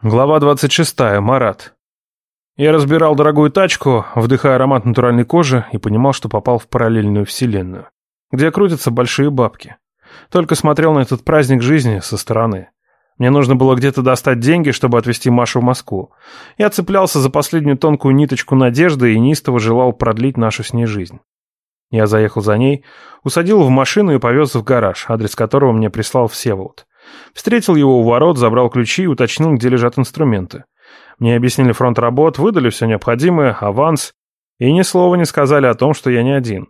Глава 26. Марат. Я разбирал дорогую тачку, вдыхая аромат натуральной кожи и понимал, что попал в параллельную вселенную, где крутятся большие бабки. Только смотрел на этот праздник жизни со стороны. Мне нужно было где-то достать деньги, чтобы отвезти Машу в Москву. Я цеплялся за последнюю тонкую ниточку надежды и неистово желал продлить нашу с ней жизнь. Я заехал за ней, усадил в машину и повез в гараж, адрес которого мне прислал Всеволод. Встретил его у ворот, забрал ключи и уточнил, где лежат инструменты. Мне объяснили фронт работ, выдали все необходимое, аванс, и ни слова не сказали о том, что я не один.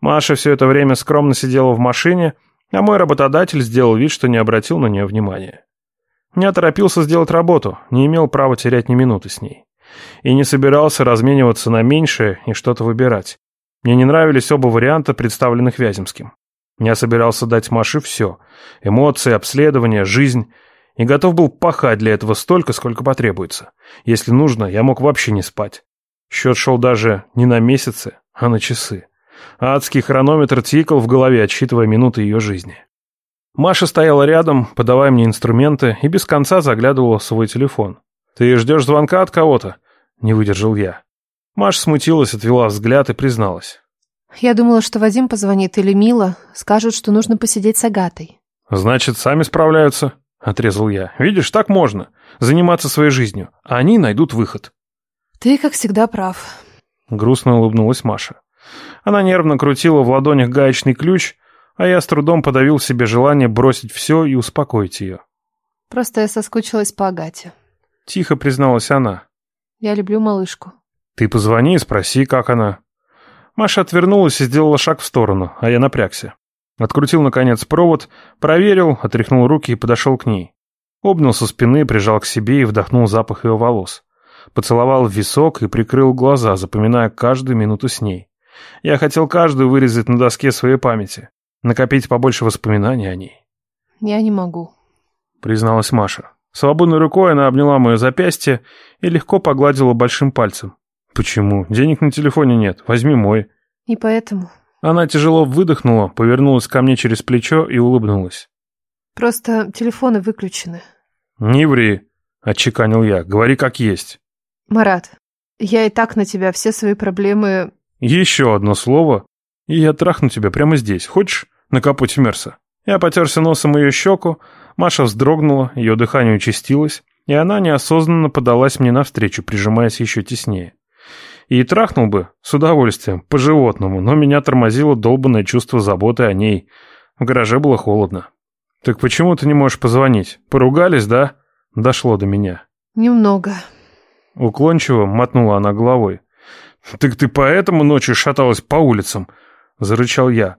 Маша все это время скромно сидела в машине, а мой работодатель сделал вид, что не обратил на нее внимания. Не торопился сделать работу, не имел права терять ни минуты с ней. И не собирался размениваться на меньшее и что-то выбирать. Мне не нравились оба варианта, представленных Вяземским. Я собирался дать Маше все. Эмоции, обследование, жизнь. И готов был пахать для этого столько, сколько потребуется. Если нужно, я мог вообще не спать. Счет шел даже не на месяцы, а на часы. Адский хронометр тикал в голове, отсчитывая минуты ее жизни. Маша стояла рядом, подавая мне инструменты, и без конца заглядывала в свой телефон. «Ты ждешь звонка от кого-то?» — не выдержал я. Маша смутилась, отвела взгляд и призналась. Я думала, что Вадим позвонит или Мила, скажут, что нужно посидеть с Агатой. Значит, сами справляются, отрезал я. Видишь, так можно. Заниматься своей жизнью, а они найдут выход. Ты, как всегда, прав. Грустно улыбнулась Маша. Она нервно крутила в ладонях гаечный ключ, а я с трудом подавил в себе желание бросить все и успокоить ее. Просто я соскучилась по Агате. Тихо призналась она. Я люблю малышку. Ты позвони и спроси, как она. Маша отвернулась и сделала шаг в сторону, а я напрягся. Открутил, наконец, провод, проверил, отряхнул руки и подошел к ней. Обнял со спины, прижал к себе и вдохнул запах ее волос. Поцеловал в висок и прикрыл глаза, запоминая каждую минуту с ней. Я хотел каждую вырезать на доске своей памяти, накопить побольше воспоминаний о ней. «Я не могу», — призналась Маша. Свободной рукой она обняла мое запястье и легко погладила большим пальцем. «Почему? Денег на телефоне нет. Возьми мой». «И поэтому?» Она тяжело выдохнула, повернулась ко мне через плечо и улыбнулась. «Просто телефоны выключены». «Не ври», — отчеканил я. «Говори как есть». «Марат, я и так на тебя все свои проблемы...» «Еще одно слово, и я трахну тебя прямо здесь. Хочешь? На капоте Мерса». Я потерся носом ее щеку, Маша вздрогнула, ее дыхание участилось, и она неосознанно подалась мне навстречу, прижимаясь еще теснее. И трахнул бы, с удовольствием, по-животному, но меня тормозило долбанное чувство заботы о ней. В гараже было холодно. «Так почему ты не можешь позвонить? Поругались, да?» Дошло до меня. «Немного». Уклончиво мотнула она головой. «Так ты поэтому ночью шаталась по улицам?» Зарычал я.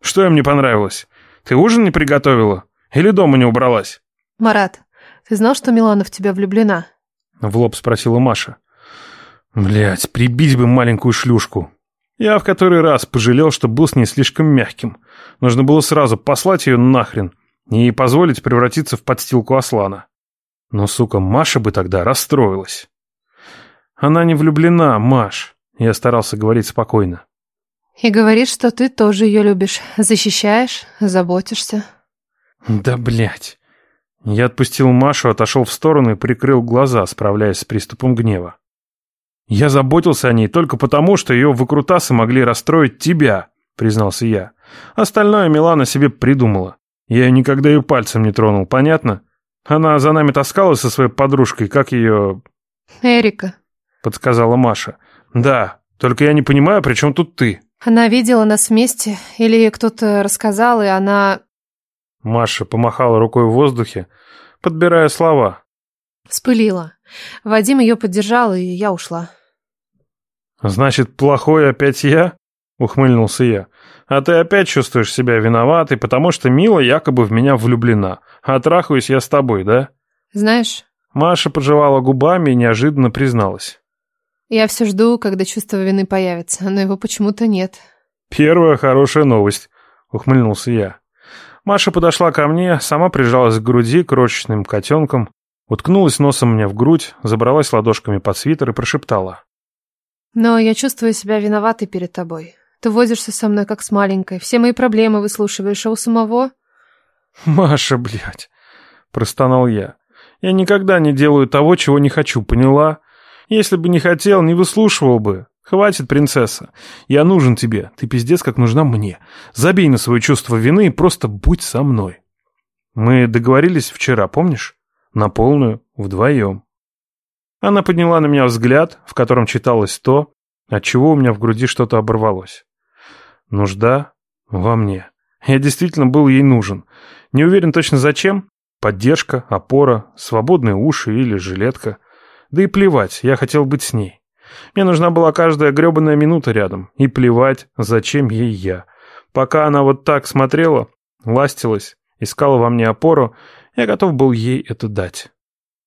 «Что им не понравилось? Ты ужин не приготовила? Или дома не убралась?» «Марат, ты знал, что Милана в тебя влюблена?» В лоб спросила Маша. Блять, прибить бы маленькую шлюшку. Я в который раз пожалел, что был с ней слишком мягким. Нужно было сразу послать ее нахрен и позволить превратиться в подстилку Аслана. Но, сука, Маша бы тогда расстроилась. Она не влюблена, Маш. Я старался говорить спокойно. И говорит, что ты тоже ее любишь. Защищаешь, заботишься. Да, блять. Я отпустил Машу, отошел в сторону и прикрыл глаза, справляясь с приступом гнева. «Я заботился о ней только потому, что ее выкрутасы могли расстроить тебя», — признался я. «Остальное Милана себе придумала. Я ее никогда ее пальцем не тронул, понятно? Она за нами таскалась со своей подружкой, как ее...» «Эрика», — подсказала Маша. «Да, только я не понимаю, при чем тут ты?» «Она видела нас вместе, или ей кто-то рассказал, и она...» Маша помахала рукой в воздухе, подбирая слова. «Вспылила. Вадим ее поддержал, и я ушла». «Значит, плохой опять я?» — ухмыльнулся я. «А ты опять чувствуешь себя виноватой, потому что Мила якобы в меня влюблена, а трахаюсь я с тобой, да?» «Знаешь...» Маша пожевала губами и неожиданно призналась. «Я все жду, когда чувство вины появится, но его почему-то нет». «Первая хорошая новость», — ухмыльнулся я. Маша подошла ко мне, сама прижалась к груди крошечным котенком, уткнулась носом мне в грудь, забралась ладошками под свитер и прошептала. Но я чувствую себя виноватой перед тобой. Ты возишься со мной как с маленькой, все мои проблемы выслушиваешь, а у самого... Маша, блядь, простонал я. Я никогда не делаю того, чего не хочу, поняла? Если бы не хотел, не выслушивал бы. Хватит, принцесса. Я нужен тебе. Ты пиздец как нужна мне. Забей на свое чувство вины и просто будь со мной. Мы договорились вчера, помнишь? На полную, вдвоем. Она подняла на меня взгляд, в котором читалось то, от чего у меня в груди что-то оборвалось. Нужда во мне. Я действительно был ей нужен. Не уверен точно зачем. Поддержка, опора, свободные уши или жилетка. Да и плевать, я хотел быть с ней. Мне нужна была каждая гребаная минута рядом. И плевать, зачем ей я. Пока она вот так смотрела, ластилась, искала во мне опору, я готов был ей это дать.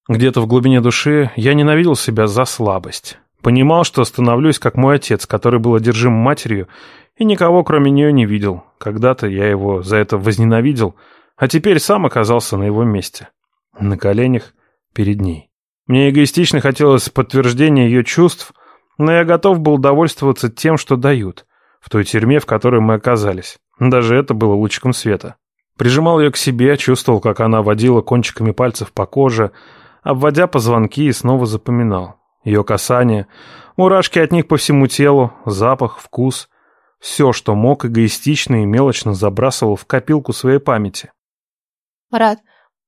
Где-то в глубине души я ненавидел себя за слабость. Понимал, что становлюсь как мой отец, который был одержим матерью и никого кроме нее не видел. Когда-то я его за это возненавидел, а теперь сам оказался на его месте. На коленях перед ней. Мне эгоистично хотелось подтверждения ее чувств, но я готов был довольствоваться тем, что дают, в той тюрьме, в которой мы оказались. Даже это было лучиком света. Прижимал ее к себе, чувствовал, как она водила кончиками пальцев по коже, обводя позвонки и снова запоминал. Ее касание, мурашки от них по всему телу, запах, вкус. Все, что мог, эгоистично и мелочно забрасывал в копилку своей памяти. «Марат,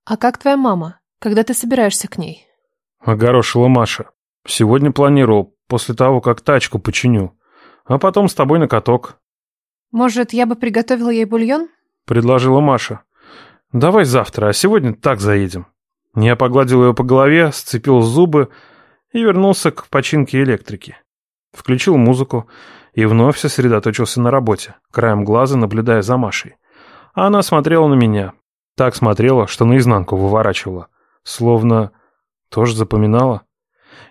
а как твоя мама? Когда ты собираешься к ней?» Огорошила Маша. «Сегодня планировал, после того, как тачку починю. А потом с тобой на каток». «Может, я бы приготовила ей бульон?» Предложила Маша. «Давай завтра, а сегодня так заедем». Я погладил ее по голове, сцепил зубы и вернулся к починке электрики. Включил музыку и вновь сосредоточился на работе, краем глаза наблюдая за Машей. Она смотрела на меня. Так смотрела, что наизнанку выворачивала. Словно тоже запоминала.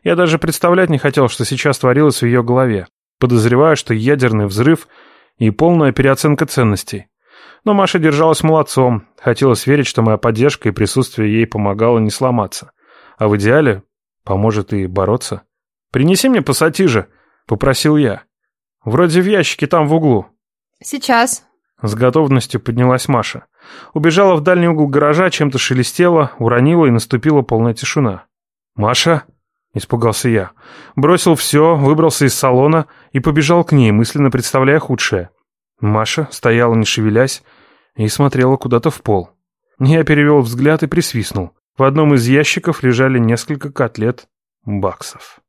Я даже представлять не хотел, что сейчас творилось в ее голове. Подозреваю, что ядерный взрыв и полная переоценка ценностей. Но Маша держалась молодцом. Хотелось верить, что моя поддержка и присутствие ей помогало не сломаться. А в идеале Поможет и бороться. «Принеси мне пассатижи», — попросил я. «Вроде в ящике там в углу». «Сейчас». С готовностью поднялась Маша. Убежала в дальний угол гаража, чем-то шелестела, уронила и наступила полная тишина. «Маша?» — испугался я. Бросил все, выбрался из салона и побежал к ней, мысленно представляя худшее. Маша стояла, не шевелясь, и смотрела куда-то в пол. Я перевел взгляд и присвистнул. В одном из ящиков лежали несколько котлет баксов.